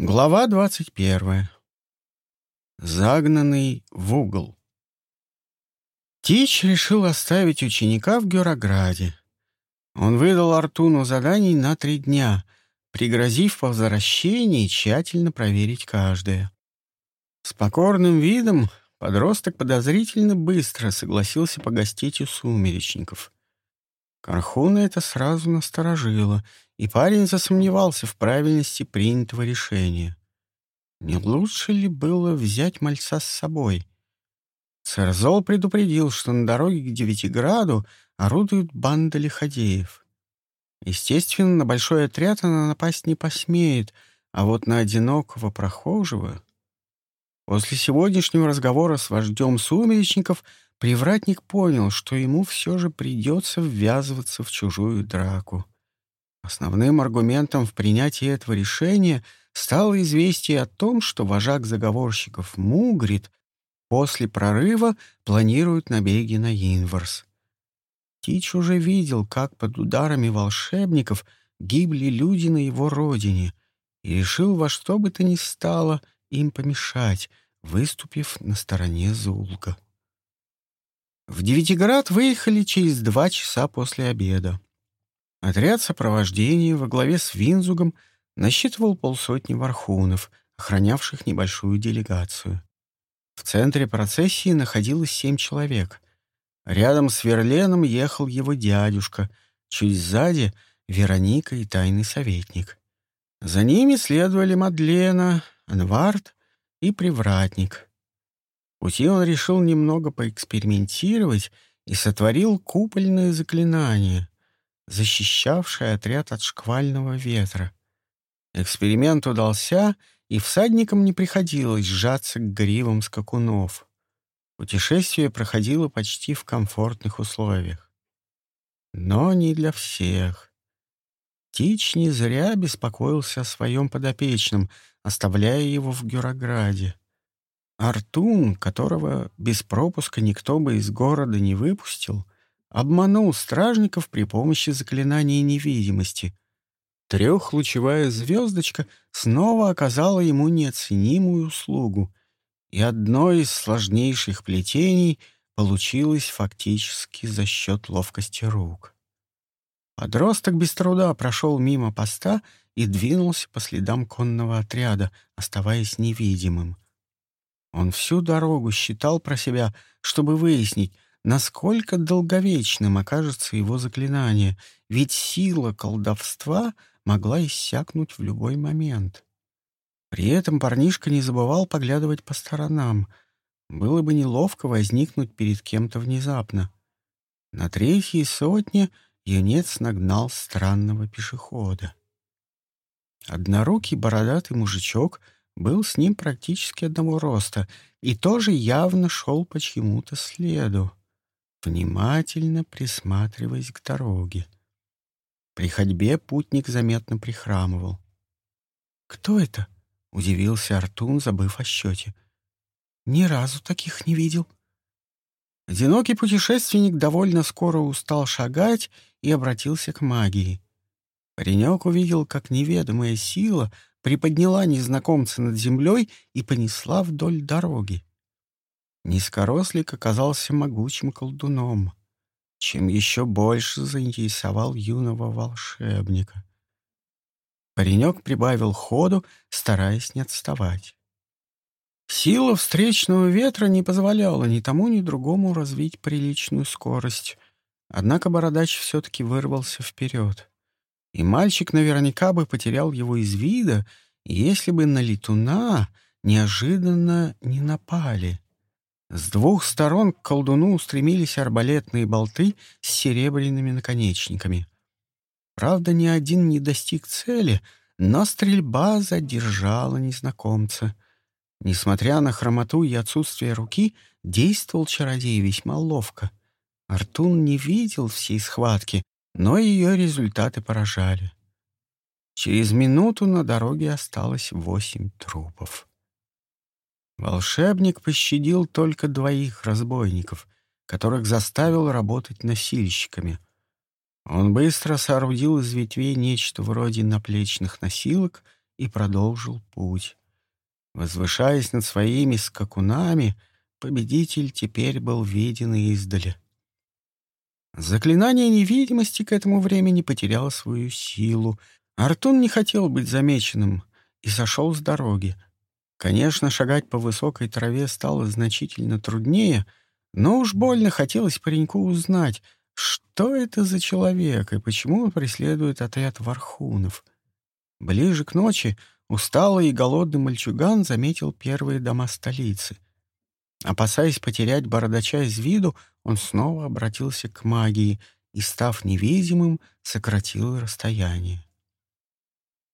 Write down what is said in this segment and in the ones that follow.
Глава двадцать первая. Загнанный в угол. Тич решил оставить ученика в Гюрограде. Он выдал Артуну заданий на три дня, пригрозив по возвращении тщательно проверить каждое. С покорным видом подросток подозрительно быстро согласился погостить у сумеречников. Кархуна это сразу насторожило — и парень засомневался в правильности принятого решения. Не лучше ли было взять мальца с собой? Церзол предупредил, что на дороге к Девятиграду орудует банда лиходеев. Естественно, на большой отряд она напасть не посмеет, а вот на одинокого прохожего... После сегодняшнего разговора с вождем сумеречников привратник понял, что ему все же придется ввязываться в чужую драку. Основным аргументом в принятии этого решения стало известие о том, что вожак заговорщиков Мугрид после прорыва планирует набеги на Инварс. Тич уже видел, как под ударами волшебников гибли люди на его родине, и решил во что бы то ни стало им помешать, выступив на стороне Зулга. В Девятиград выехали через два часа после обеда. Отряд сопровождения во главе с Винзугом насчитывал полсотни вархунов, охранявших небольшую делегацию. В центре процессии находилось семь человек. Рядом с Верленом ехал его дядюшка, чуть сзади — Вероника и тайный советник. За ними следовали Мадлена, Анвард и Привратник. Он решил немного поэкспериментировать и сотворил купольное заклинание — защищавшая отряд от шквального ветра. Эксперимент удался, и всадникам не приходилось сжаться к гривам скакунов. Путешествие проходило почти в комфортных условиях. Но не для всех. Тич не зря беспокоился о своем подопечном, оставляя его в Гюрограде. Артун, которого без пропуска никто бы из города не выпустил — обманул стражников при помощи заклинания невидимости. Трехлучевая звездочка снова оказала ему неоценимую услугу, и одно из сложнейших плетений получилось фактически за счет ловкости рук. Подросток без труда прошел мимо поста и двинулся по следам конного отряда, оставаясь невидимым. Он всю дорогу считал про себя, чтобы выяснить, насколько долговечным окажется его заклинание, ведь сила колдовства могла иссякнуть в любой момент. При этом парнишка не забывал поглядывать по сторонам. Было бы неловко возникнуть перед кем-то внезапно. На третьей сотне юнец нагнал странного пешехода. Однорукий бородатый мужичок был с ним практически одного роста и тоже явно шел по чьему-то следу внимательно присматриваясь к дороге. При ходьбе путник заметно прихрамывал. «Кто это?» — удивился Артун, забыв о счете. «Ни разу таких не видел». Одинокий путешественник довольно скоро устал шагать и обратился к магии. Паренек увидел, как неведомая сила приподняла незнакомца над землей и понесла вдоль дороги. Низкорослик оказался могучим колдуном, чем еще больше заинтересовал юного волшебника. Паренек прибавил ходу, стараясь не отставать. Сила встречного ветра не позволяла ни тому, ни другому развить приличную скорость. Однако бородач все-таки вырвался вперед. И мальчик наверняка бы потерял его из вида, если бы на летуна неожиданно не напали. С двух сторон к колдуну устремились арбалетные болты с серебряными наконечниками. Правда, ни один не достиг цели, но стрельба задержала незнакомца. Несмотря на хромоту и отсутствие руки, действовал чародей весьма ловко. Артун не видел всей схватки, но ее результаты поражали. Через минуту на дороге осталось восемь трупов. Волшебник пощадил только двоих разбойников, которых заставил работать носильщиками. Он быстро соорудил из ветвей нечто вроде наплечных носилок и продолжил путь. Возвышаясь над своими скакунами, победитель теперь был виден издали. Заклинание невидимости к этому времени потеряло свою силу. Артун не хотел быть замеченным и сошел с дороги. Конечно, шагать по высокой траве стало значительно труднее, но уж больно хотелось пареньку узнать, что это за человек и почему он преследует отряд вархунов. Ближе к ночи усталый и голодный мальчуган заметил первые дома столицы — Опасаясь потерять бородача из виду, он снова обратился к магии и, став невидимым, сократил расстояние.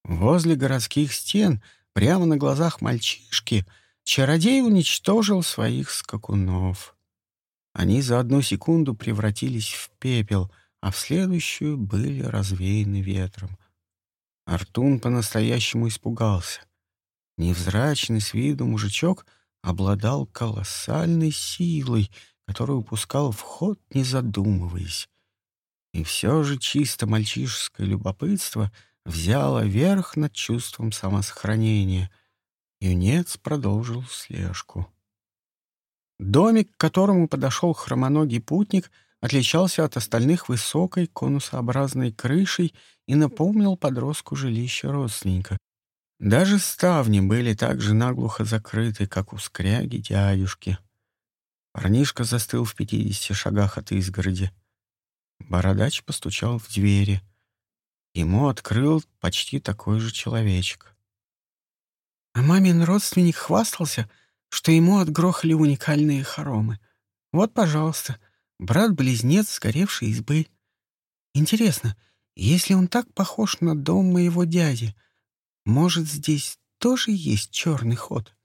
Возле городских стен, прямо на глазах мальчишки, чародей уничтожил своих скакунов. Они за одну секунду превратились в пепел, а в следующую были развеяны ветром. Артун по-настоящему испугался. Невзрачный с виду мужичок — обладал колоссальной силой, которую пускал в ход, не задумываясь. И все же чисто мальчишеское любопытство взяло верх над чувством самосохранения. Юнец продолжил слежку. Домик, к которому подошел хромоногий путник, отличался от остальных высокой конусообразной крышей и напомнил подростку жилище родственника. Даже ставни были так же наглухо закрыты, как у скряги дядюшки. Парнишка застыл в пятидесяти шагах от изгороди. Бородач постучал в двери. Ему открыл почти такой же человечек. А мамин родственник хвастался, что ему отгрохали уникальные хоромы. Вот, пожалуйста, брат-близнец сгоревшей избы. Интересно, если он так похож на дом моего дяди — может, здесь тоже есть черный ход?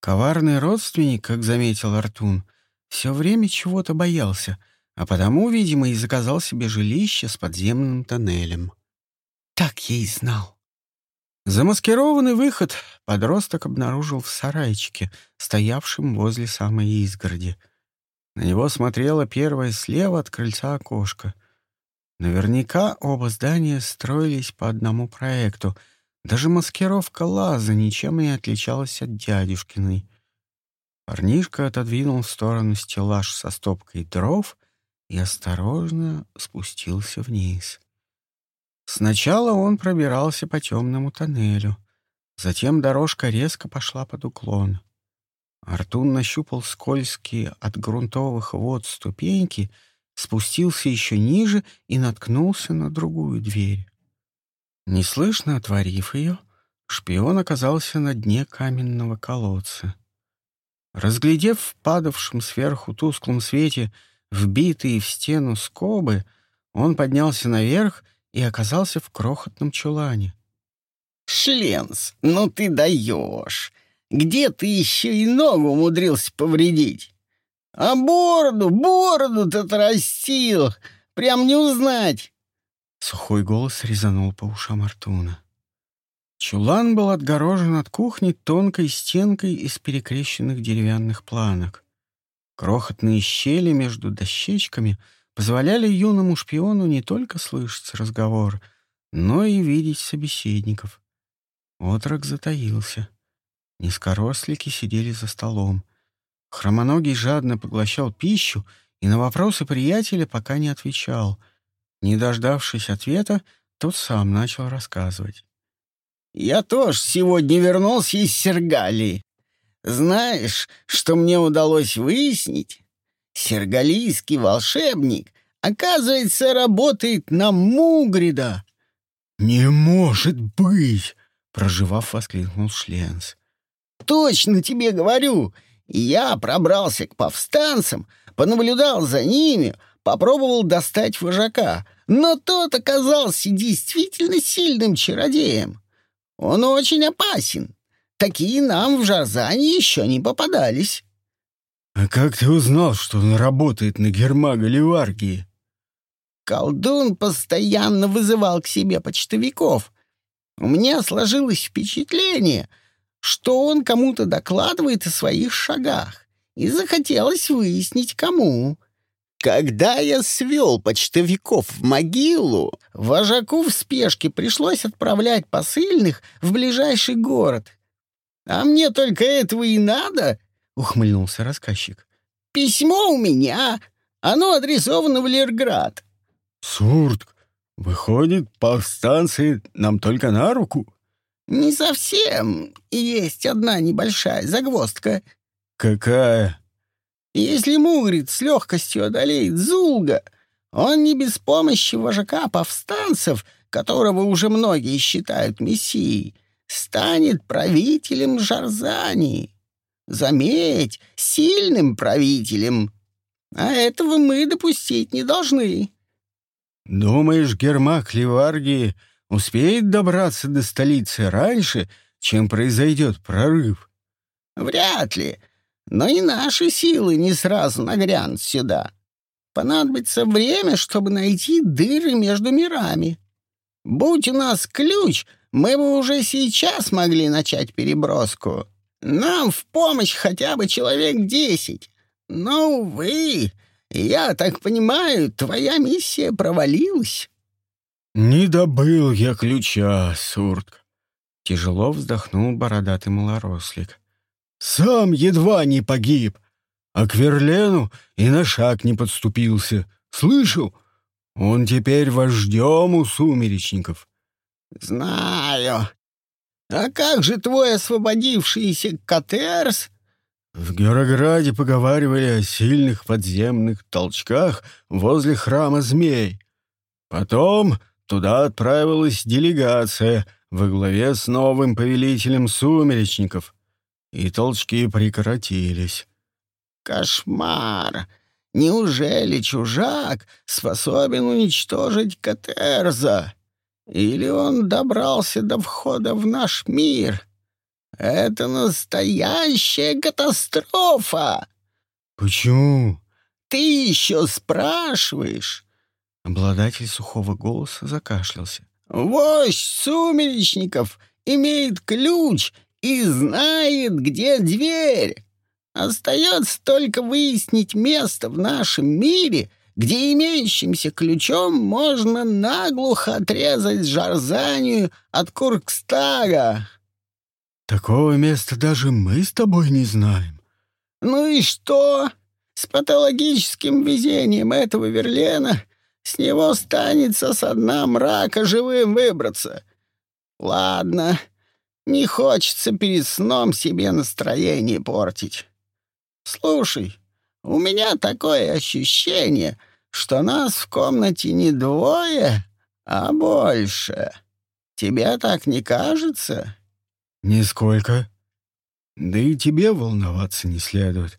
Коварный родственник, как заметил Артун, все время чего-то боялся, а потому, видимо, и заказал себе жилище с подземным тоннелем. Так я и знал. Замаскированный выход подросток обнаружил в сарайчике, стоявшем возле самой изгороди. На него смотрела первая слева от крыльца окошко — Наверняка оба здания строились по одному проекту. Даже маскировка лаза ничем не отличалась от дядюшкиной. Парнишка отодвинул в сторону стеллаж со стопкой дров и осторожно спустился вниз. Сначала он пробирался по темному тоннелю. Затем дорожка резко пошла под уклон. Артун нащупал скользкие от грунтовых вод ступеньки — спустился еще ниже и наткнулся на другую дверь. Неслышно отворив ее, шпион оказался на дне каменного колодца. Разглядев в падавшем сверху тусклом свете вбитые в стену скобы, он поднялся наверх и оказался в крохотном чулане. «Шленс, ну ты даешь! Где ты еще и ногу умудрился повредить?» А бороду, бороду-то отрастил! Прям не узнать!» Сухой голос резанул по ушам Артуна. Чулан был отгорожен от кухни тонкой стенкой из перекрещенных деревянных планок. Крохотные щели между дощечками позволяли юному шпиону не только слышать разговор, но и видеть собеседников. Отрок затаился. Низкорослики сидели за столом — Хромоногий жадно поглощал пищу и на вопросы приятеля пока не отвечал. Не дождавшись ответа, тот сам начал рассказывать. «Я тоже сегодня вернулся из Сергалии. Знаешь, что мне удалось выяснить? Сергалийский волшебник, оказывается, работает на Мугрида». «Не может быть!» — проживав, воскликнул Шленс. «Точно тебе говорю! Я пробрался к повстанцам, понаблюдал за ними, попробовал достать вожака, но тот оказался действительно сильным чародеем. Он очень опасен. Такие нам в Жарзане еще не попадались. «А как ты узнал, что он работает на Гермага Ливаргии?» Колдун постоянно вызывал к себе почтовиков. У меня сложилось впечатление — что он кому-то докладывает о своих шагах, и захотелось выяснить, кому. Когда я свел почтовиков в могилу, вожаку в спешке пришлось отправлять посыльных в ближайший город. А мне только этого и надо, — ухмыльнулся рассказчик. Письмо у меня, оно адресовано в Лерград. Суртк, выходит, повстанцы нам только на руку? Не совсем. Есть одна небольшая загвоздка. Какая? Если Мугрид с легкостью одолеет Зулга, он не без помощи вожака повстанцев, которого уже многие считают мессией, станет правителем Жарзани. Заметь, сильным правителем. А этого мы допустить не должны. Думаешь, Гермак Ливаргии успеет добраться до столицы раньше, чем произойдет прорыв? Вряд ли. Но и наши силы не сразу нагрянут сюда. Понадобится время, чтобы найти дыры между мирами. Будь у нас ключ, мы бы уже сейчас могли начать переброску. Нам в помощь хотя бы человек десять. Но, увы, я так понимаю, твоя миссия провалилась. Не добыл я ключа, Суртк. Тяжело вздохнул бородатый малорослик. Сам едва не погиб, а к Верлену и на шаг не подступился. Слышал? Он теперь вождем у сумеречников. Знаю. А как же твой освободившийся Катерс? В Герограде поговаривали о сильных подземных толчках возле храма змей. Потом туда отправилась делегация во главе с новым повелителем сумеречников и толчки прекратились. Кошмар! Неужели чужак способен уничтожить Катерза? Или он добрался до входа в наш мир? Это настоящая катастрофа! Почему? Ты еще спрашиваешь? Обладатель сухого голоса закашлялся. Вождь сумеречников имеет ключ и знает, где дверь. Остается только выяснить место в нашем мире, где имеющимся ключом можно наглухо отрезать Жарзанию от Куркстага. Такого места даже мы с тобой не знаем. Ну и что? С патологическим везением этого Верлена с него станется со дна мрака живым выбраться. Ладно, не хочется перед сном себе настроение портить. Слушай, у меня такое ощущение, что нас в комнате не двое, а больше. Тебе так не кажется? Нисколько. Да и тебе волноваться не следует.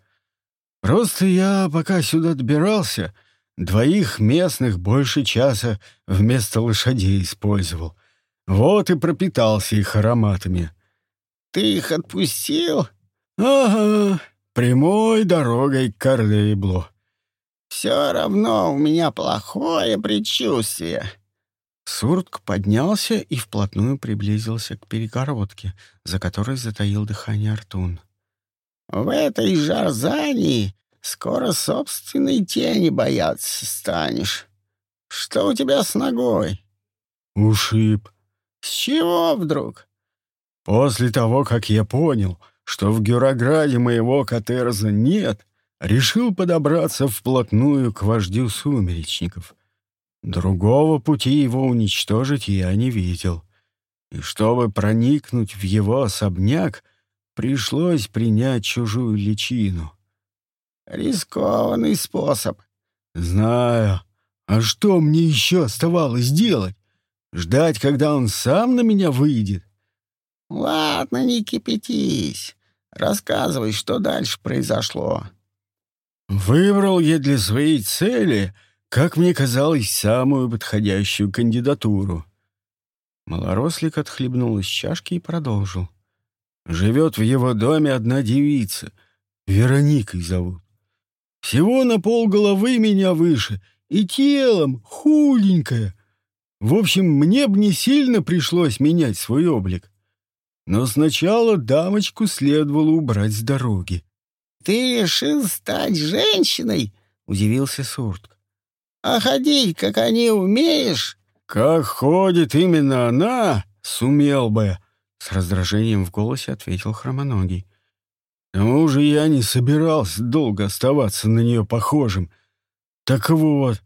Просто я, пока сюда добирался, двоих местных больше часа вместо лошадей использовал — вот и пропитался их ароматами. «Ты их отпустил?» «Ага, прямой дорогой к Карлейблу». «Все равно у меня плохое предчувствие». Суртк поднялся и вплотную приблизился к перегородке, за которой затаил дыхание Артун. «В этой жарзании скоро собственной тени бояться станешь. Что у тебя с ногой?» «Ушиб», с чего вдруг? После того, как я понял, что в Гюрограде моего Катерза нет, решил подобраться вплотную к вождю сумеречников. Другого пути его уничтожить я не видел. И чтобы проникнуть в его особняк, пришлось принять чужую личину. Рискованный способ. Знаю. А что мне еще оставалось делать? Ждать, когда он сам на меня выйдет? Ладно, не кипятись. Рассказывай, что дальше произошло. Выбрал я для своей цели, как мне казалось, самую подходящую кандидатуру. Малорослик отхлебнул из чашки и продолжил. Живет в его доме одна девица, Вероникой зовут. Всего на пол головы меня выше и телом худенькая, в общем, мне бы не сильно пришлось менять свой облик. Но сначала дамочку следовало убрать с дороги. «Ты решил стать женщиной?» — удивился Суртк. «А ходить, как они, умеешь?» «Как ходит именно она, сумел бы», — с раздражением в голосе ответил Хромоногий. «К тому же я не собирался долго оставаться на нее похожим. Так вот,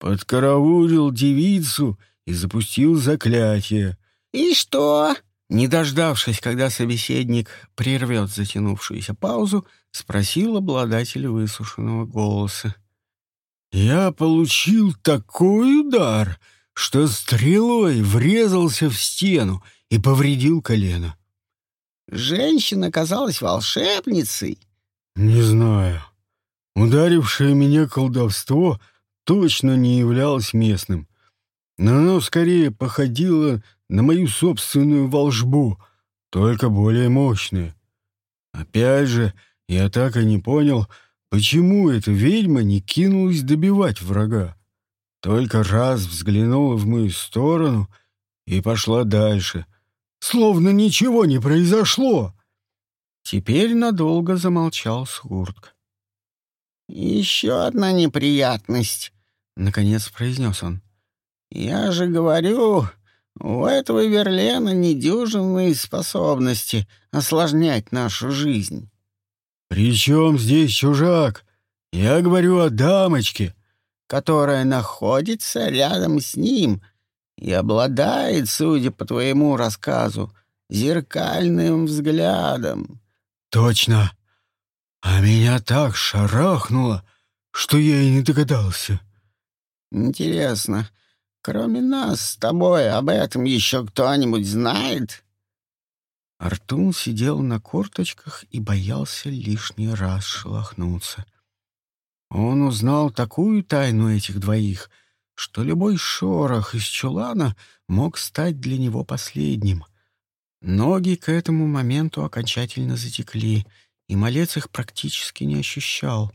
подкараулил девицу и запустил заклятие. «И что?» Не дождавшись, когда собеседник прервет затянувшуюся паузу, спросил обладатель высушенного голоса. «Я получил такой удар, что стрелой врезался в стену и повредил колено». «Женщина казалась волшебницей?» «Не знаю. Ударившее меня колдовство точно не являлось местным, но оно скорее походило на мою собственную волжбу, только более мощную. Опять же, я так и не понял, почему эта ведьма не кинулась добивать врага. Только раз взглянула в мою сторону и пошла дальше, словно ничего не произошло. Теперь надолго замолчал Скуртк. «Еще одна неприятность», — наконец произнес он. «Я же говорю, у этого Верлена недюжинные способности осложнять нашу жизнь». «При чем здесь чужак? Я говорю о дамочке, которая находится рядом с ним и обладает, судя по твоему рассказу, зеркальным взглядом». «Точно. А меня так шарахнуло, что я и не догадался». «Интересно, Кроме нас с тобой об этом еще кто-нибудь знает?» Артун сидел на корточках и боялся лишний раз шелохнуться. Он узнал такую тайну этих двоих, что любой шорох из чулана мог стать для него последним. Ноги к этому моменту окончательно затекли, и малец их практически не ощущал.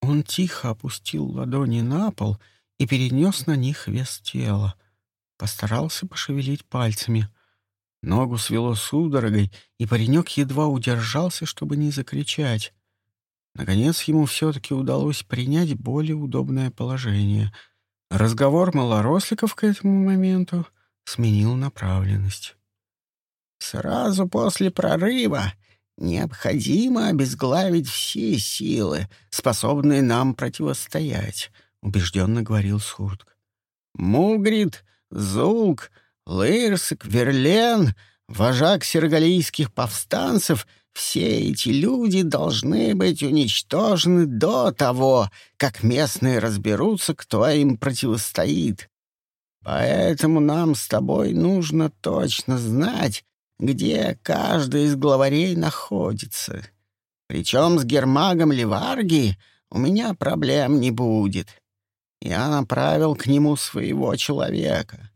Он тихо опустил ладони на пол — и перенес на них вес тела. Постарался пошевелить пальцами. Ногу свело судорогой, и паренек едва удержался, чтобы не закричать. Наконец ему все-таки удалось принять более удобное положение. Разговор малоросликов к этому моменту сменил направленность. «Сразу после прорыва необходимо обезглавить все силы, способные нам противостоять», — убежденно говорил Схуртк. «Мугрид, Зулк, Лейрсик, Верлен, вожак сергалийских повстанцев — все эти люди должны быть уничтожены до того, как местные разберутся, кто им противостоит. Поэтому нам с тобой нужно точно знать, где каждый из главарей находится. Причем с Гермагом Леварги у меня проблем не будет. Я направил к нему своего человека.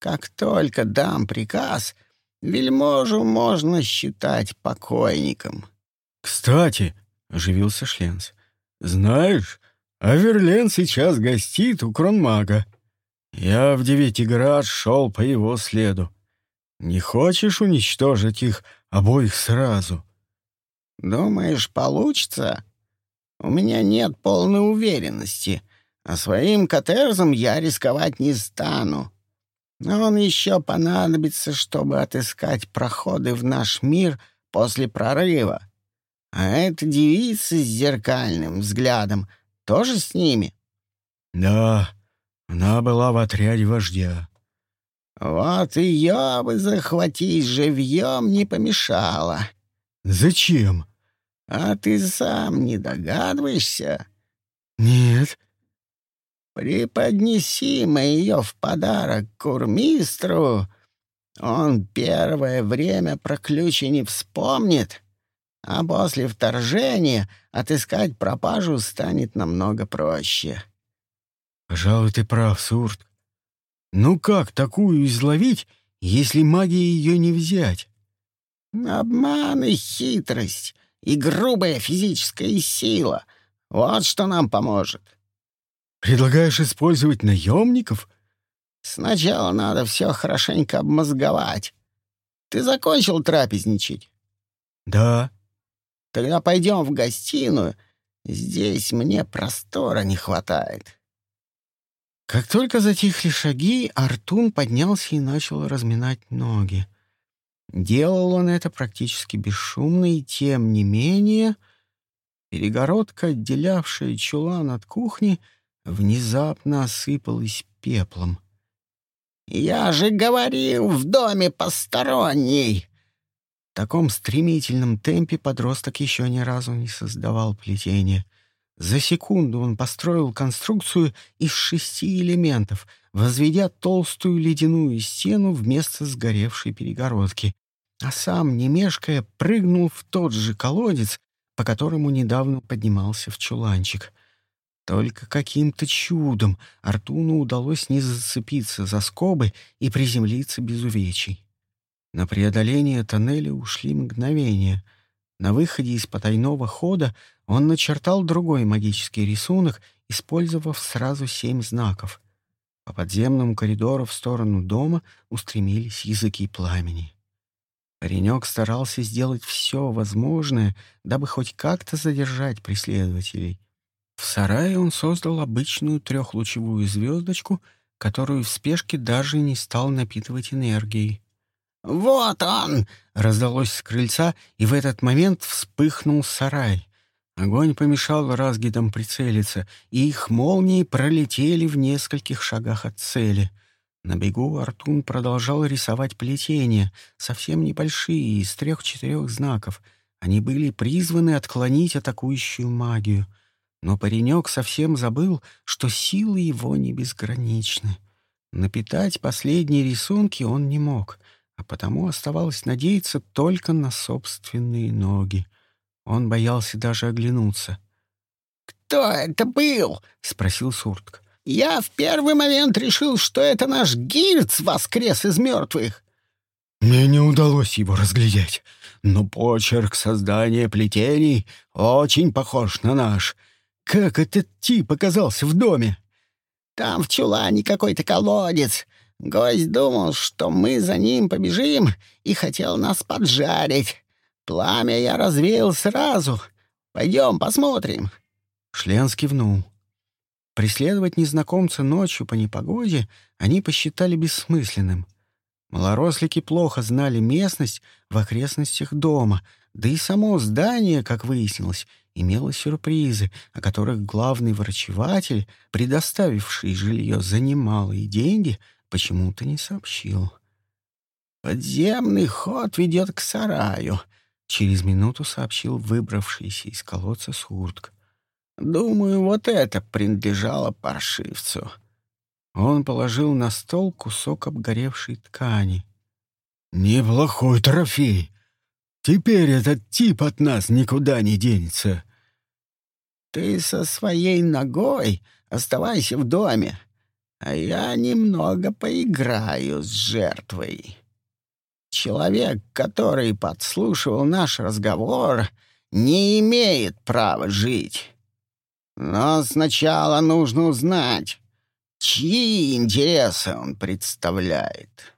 Как только дам приказ, вельможу можно считать покойником. — Кстати, — оживился Шленц, — знаешь, Аверлен сейчас гостит у Кронмага. Я в Девятиград шел по его следу. Не хочешь уничтожить их обоих сразу? — Думаешь, получится? У меня нет полной уверенности — а своим катерзом я рисковать не стану. Но он еще понадобится, чтобы отыскать проходы в наш мир после прорыва. А эта девица с зеркальным взглядом тоже с ними? Да, она была в отряде вождя. Вот ее бы захватить живьем не помешало. Зачем? А ты сам не догадываешься? Нет, Преподнеси мы ее в подарок курмистру. Он первое время про ключи не вспомнит, а после вторжения отыскать пропажу станет намного проще. Пожалуй, ты прав, Сурт. Ну как такую изловить, если магии ее не взять? Обман и хитрость, и грубая физическая сила — вот что нам поможет. Предлагаешь использовать наемников? Сначала надо все хорошенько обмозговать. Ты закончил трапезничать? Да. Тогда пойдем в гостиную. Здесь мне простора не хватает». Как только затихли шаги, Артун поднялся и начал разминать ноги. Делал он это практически бесшумно, и тем не менее перегородка, отделявшая чулан от кухни, внезапно осыпалась пеплом. «Я же говорил, в доме посторонний!» В таком стремительном темпе подросток еще ни разу не создавал плетения. За секунду он построил конструкцию из шести элементов, возведя толстую ледяную стену вместо сгоревшей перегородки, а сам, не мешкая, прыгнул в тот же колодец, по которому недавно поднимался в чуланчик. Только каким-то чудом Артуну удалось не зацепиться за скобы и приземлиться без увечий. На преодоление тоннеля ушли мгновения. На выходе из потайного хода он начертал другой магический рисунок, использовав сразу семь знаков. По подземному коридору в сторону дома устремились языки пламени. Паренек старался сделать все возможное, дабы хоть как-то задержать преследователей. В сарае он создал обычную трехлучевую звездочку, которую в спешке даже не стал напитывать энергией. «Вот он!» — раздалось с крыльца, и в этот момент вспыхнул сарай. Огонь помешал разгидам прицелиться, и их молнии пролетели в нескольких шагах от цели. На бегу Артун продолжал рисовать плетения, совсем небольшие, из трех-четырех знаков. Они были призваны отклонить атакующую магию. Но паренек совсем забыл, что силы его не безграничны. Напитать последние рисунки он не мог, а потому оставалось надеяться только на собственные ноги. Он боялся даже оглянуться. «Кто это был?» — спросил Суртк. «Я в первый момент решил, что это наш Гильц воскрес из мертвых». Мне не удалось его разглядеть, но почерк создания плетений очень похож на наш. Как этот тип оказался в доме? Там в чулане какой-то колодец. Гость думал, что мы за ним побежим и хотел нас поджарить. Пламя я развеял сразу. Пойдем посмотрим». Шлен кивнул. Преследовать незнакомца ночью по непогоде они посчитали бессмысленным. Малорослики плохо знали местность в окрестностях дома, да и само здание, как выяснилось, имело сюрпризы, о которых главный врачеватель, предоставивший жилье за немалые деньги, почему-то не сообщил. «Подземный ход ведет к сараю», Через минуту сообщил выбравшийся из колодца Суртк. «Думаю, вот это принадлежало паршивцу». Он положил на стол кусок обгоревшей ткани. «Неплохой трофей. Теперь этот тип от нас никуда не денется». «Ты со своей ногой оставайся в доме, а я немного поиграю с жертвой». Человек, который подслушивал наш разговор, не имеет права жить. Но сначала нужно узнать, чьи интересы он представляет.